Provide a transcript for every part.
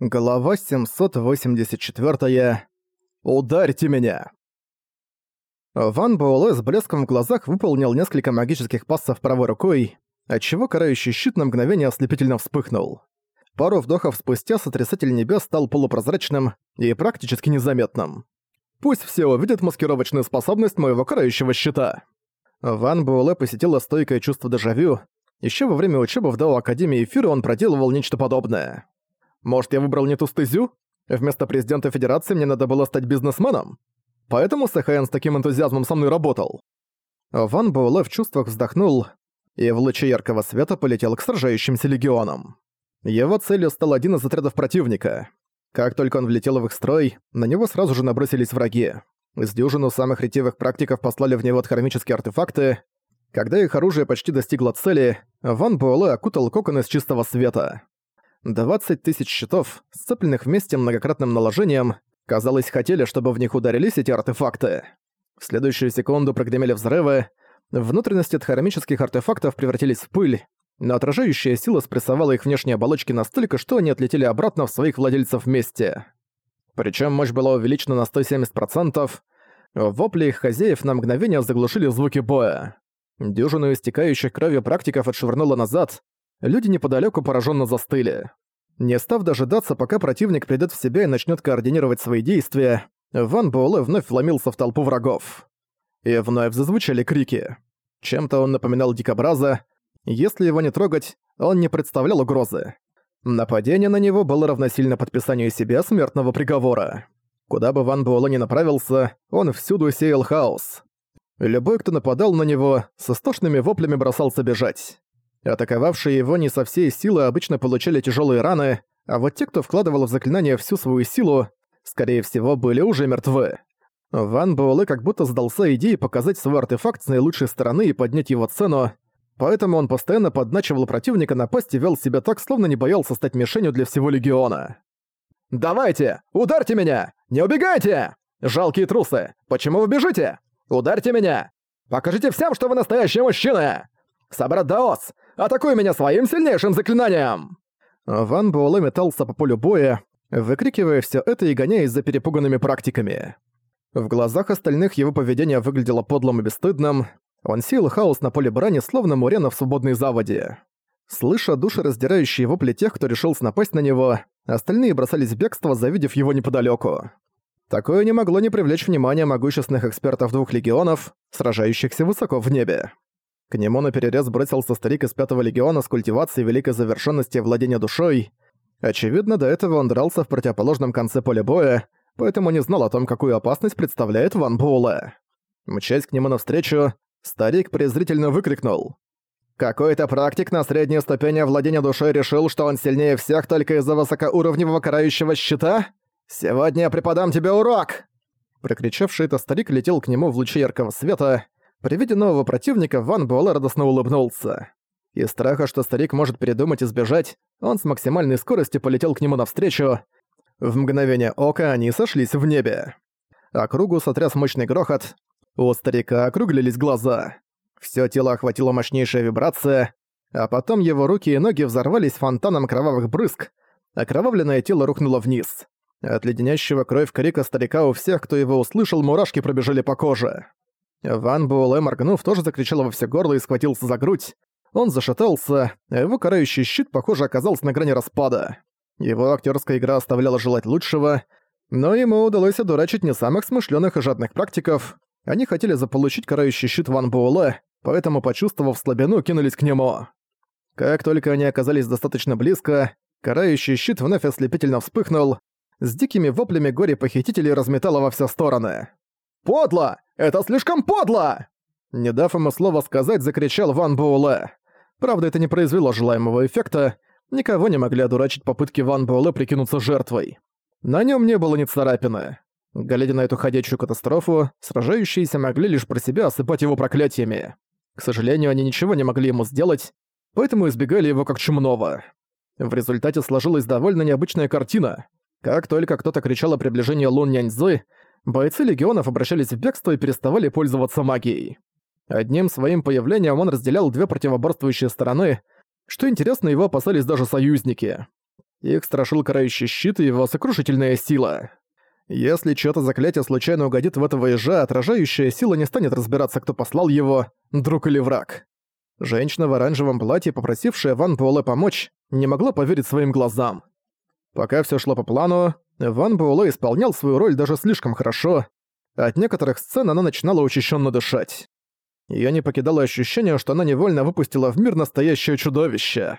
Глава 784. Ударьте меня! Ван Буэлэ с блеском в глазах выполнил несколько магических пассов правой рукой, отчего карающий щит на мгновение ослепительно вспыхнул. Пару вдохов спустя сотрясатель небес стал полупрозрачным и практически незаметным. Пусть все увидят маскировочную способность моего карающего щита. Ван Буэлэ посетила стойкое чувство дежавю. Еще во время учебы в Дао Академии Эфира он проделывал нечто подобное. Может, я выбрал не ту стезю? Вместо президента Федерации мне надо было стать бизнесменом? Поэтому Сэхэн с таким энтузиазмом со мной работал. Ван Буэлэ в чувствах вздохнул и в луче яркого света полетел к сражающимся легионам. Его целью стал один из отрядов противника. Как только он влетел в их строй, на него сразу же набросились враги. С дюжину самых ретивых практиков послали в него хромические артефакты. Когда их оружие почти достигло цели, Ван Буэлэ окутал кокон из чистого света. 20 тысяч щитов, сцепленных вместе многократным наложением, казалось, хотели, чтобы в них ударились эти артефакты. В следующую секунду прогремели взрывы, внутренности хромических артефактов превратились в пыль, но отражающая сила спрессовала их внешние оболочки настолько, что они отлетели обратно в своих владельцев вместе. Причем мощь была увеличена на 170%, вопли их хозяев на мгновение заглушили звуки боя. Дюжину истекающих кровью практиков отшвырнуло назад, люди неподалеку пораженно застыли. Не став дожидаться, пока противник придет в себя и начнет координировать свои действия, Ван Буэлэ вновь вломился в толпу врагов. И вновь зазвучали крики. Чем-то он напоминал дикобраза. Если его не трогать, он не представлял угрозы. Нападение на него было равносильно подписанию себе смертного приговора. Куда бы Ван Буэлэ ни направился, он всюду сеял хаос. Любой, кто нападал на него, с истошными воплями бросался бежать. Атаковавшие его не со всей силы обычно получали тяжелые раны, а вот те, кто вкладывал в заклинание всю свою силу, скорее всего, были уже мертвы. Ван Буэлэ как будто сдался идее показать свой артефакт с наилучшей стороны и поднять его цену, поэтому он постоянно подначивал противника напасть и вел себя так, словно не боялся стать мишенью для всего Легиона. «Давайте! Ударьте меня! Не убегайте! Жалкие трусы! Почему вы бежите? Ударьте меня! Покажите всем, что вы настоящий мужчина! Собрат Даос! Атакуй меня своим сильнейшим заклинанием!» Ван Буэлэ метался по полю боя, выкрикивая все это и гоняясь за перепуганными практиками. В глазах остальных его поведение выглядело подлым и бесстыдным. Он сеял хаос на поле брани, словно Мурена в свободной заводе. Слыша душераздирающие вопли тех, кто решился напасть на него, остальные бросались в бегство, завидев его неподалеку. Такое не могло не привлечь внимания могущественных экспертов двух легионов, сражающихся высоко в небе. К нему на перерез бросился старик из Пятого Легиона с культивацией великой завершенности владения душой. Очевидно, до этого он дрался в противоположном конце поля боя, поэтому не знал о том, какую опасность представляет Ван Буэлэ. Мчась к нему навстречу, старик презрительно выкрикнул. «Какой-то практик на средней ступени владения душой решил, что он сильнее всех только из-за высокоуровневого карающего щита? Сегодня я преподам тебе урок!» Прокричавший это старик летел к нему в луче яркого света, при виде нового противника Ван Буэлэ радостно улыбнулся. Из страха, что старик может передумать и сбежать, он с максимальной скоростью полетел к нему навстречу. В мгновение ока они сошлись в небе. Округу сотряс мощный грохот. У старика округлились глаза. Всё тело охватила мощнейшая вибрация, а потом его руки и ноги взорвались фонтаном кровавых брызг, окровавленное тело рухнуло вниз. От леденящего кровь крика старика у всех, кто его услышал, мурашки пробежали по коже. Ван Буэлэ, моргнув, тоже закричал во все горло и схватился за грудь. Он зашатался, а его карающий щит, похоже, оказался на грани распада. Его актерская игра оставляла желать лучшего, но ему удалось одурачить не самых смышленых и жадных практиков. Они хотели заполучить карающий щит Ван Буэлэ, поэтому, почувствовав слабину, кинулись к нему. Как только они оказались достаточно близко, карающий щит вновь ослепительно вспыхнул, с дикими воплями горе-похитителей разметало во все стороны. «Подло! Это слишком подло!» Не дав ему слова сказать, закричал Ван Буэлэ. Правда, это не произвело желаемого эффекта, никого не могли одурачить попытки Ван Буэлэ прикинуться жертвой. На нем не было ни царапины. Глядя на эту ходячую катастрофу, сражающиеся могли лишь про себя осыпать его проклятиями. К сожалению, они ничего не могли ему сделать, поэтому избегали его как чумного. В результате сложилась довольно необычная картина. Как только кто-то кричал о приближении Лун Няньзы, бойцы легионов обращались в бегство и переставали пользоваться магией. Одним своим появлением он разделял две противоборствующие стороны, что интересно, его опасались даже союзники. Их страшил карающий щит и его сокрушительная сила. Если чьё-то заклятие случайно угодит в этого ежа, отражающая сила не станет разбираться, кто послал его, друг или враг. Женщина в оранжевом платье, попросившая Ван Буэлэ помочь, не могла поверить своим глазам. Пока всё шло по плану, Ван Буэлэ исполнял свою роль даже слишком хорошо. От некоторых сцен она начинала учащенно дышать. Её не покидало ощущение, что она невольно выпустила в мир настоящее чудовище.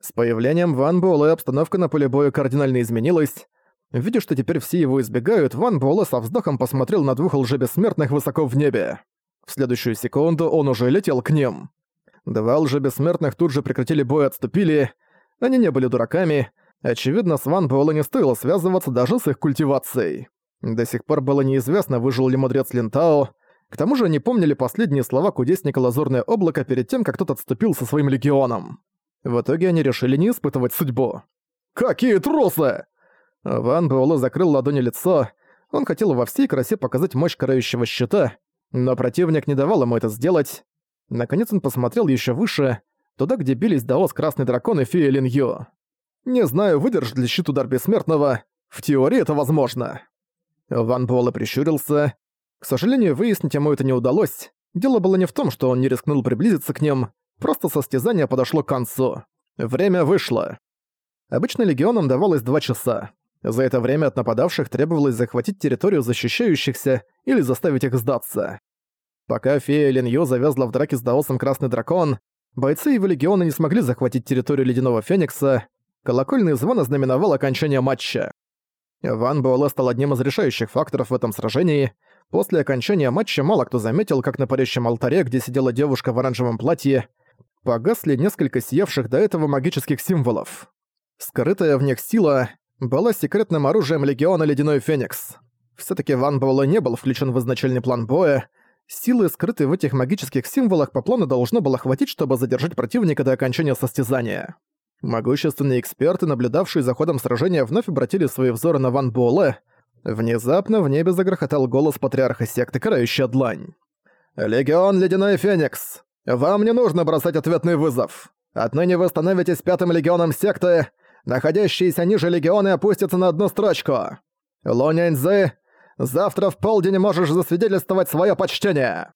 С появлением Ван Буэлэ обстановка на поле боя кардинально изменилась. Видя, что теперь все его избегают, Ван Буэлэ со вздохом посмотрел на двух лжебессмертных высоко в небе. В следующую секунду он уже летел к ним. Два лжебессмертных тут же прекратили бой и отступили. Они не были дураками. Очевидно, с Ван Буэлэ не стоило связываться даже с их культивацией. До сих пор было неизвестно, выжил ли мудрец Линтао. К тому же они помнили последние слова кудесника Лазурное облако перед тем, как тот отступил со своим легионом. В итоге они решили не испытывать судьбу. «Какие трусы!» Ван Буэлэ закрыл ладони лицо. Он хотел во всей красе показать мощь карающего щита, но противник не давал ему это сделать. Наконец он посмотрел еще выше, туда, где бились Даос Красный Дракон и Фея Лин Ю. «Не знаю, выдержит ли щит удар Бессмертного. В теории это возможно». Ван Буэлэ прищурился. К сожалению, выяснить ему это не удалось. Дело было не в том, что он не рискнул приблизиться к ним, просто состязание подошло к концу. Время вышло. Обычно легионам давалось два часа. За это время от нападавших требовалось захватить территорию защищающихся или заставить их сдаться. Пока фея Линьё завязла в драке с Даосом Красный Дракон, бойцы его легиона не смогли захватить территорию Ледяного Феникса, колокольный звон ознаменовал окончание матча. Ван Буэлэ стал одним из решающих факторов в этом сражении. После окончания матча мало кто заметил, как на парящем алтаре, где сидела девушка в оранжевом платье, погасли несколько сиявших до этого магических символов. Скрытая в них сила была секретным оружием Легиона Ледяной Феникс. все таки Ван Буэлэ не был включен в изначальный план боя. Силы, скрытые в этих магических символах, по плану должно было хватить, чтобы задержать противника до окончания состязания. Могущественные эксперты, наблюдавшие за ходом сражения, вновь обратили свои взоры на Ван Буэлэ. Внезапно в небе загрохотал голос патриарха секты «Карающая длань». «Легион Ледяной Феникс! Вам не нужно бросать ответный вызов! Отныне вы становитесь пятым легионом секты, находящиеся ниже легионы опустятся на одну строчку. Луняньзы, завтра в полдень можешь засвидетельствовать свое почтение!»